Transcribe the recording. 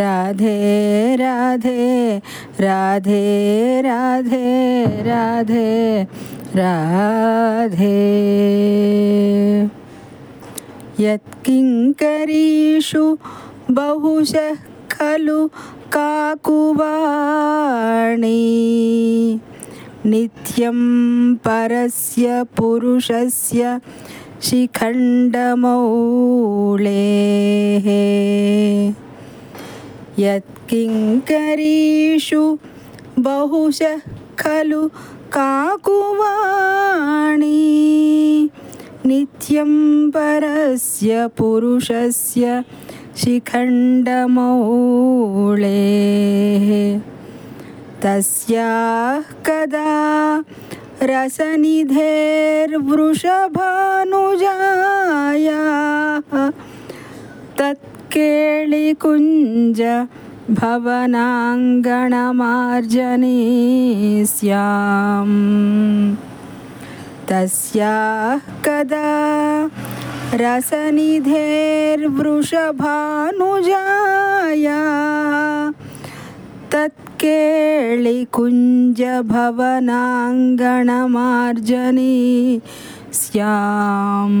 राधे राधे राधे राधे राधे राधे। यत्किङ्करीषु बहुशः खलु काकुवाणी। नित्यं परस्य पुरुषस्य शिखण्डमौलेः। यत्किङ्करीषु बहुशः खलु काकुवाणी। नित्यं परस्य पुरुषस्य शिखण्डमौलेः। तस्याः कदा रसनिधेर्वृषभानुजायाः तत्केळिकुञ्ज भवनाङ्गणमार्जनी स्याम् तस्याः कदा रसनिधेर्वृषभानुजाया तत्केळिकुञ्जभवनाङ्गणमार्जनी स्याम्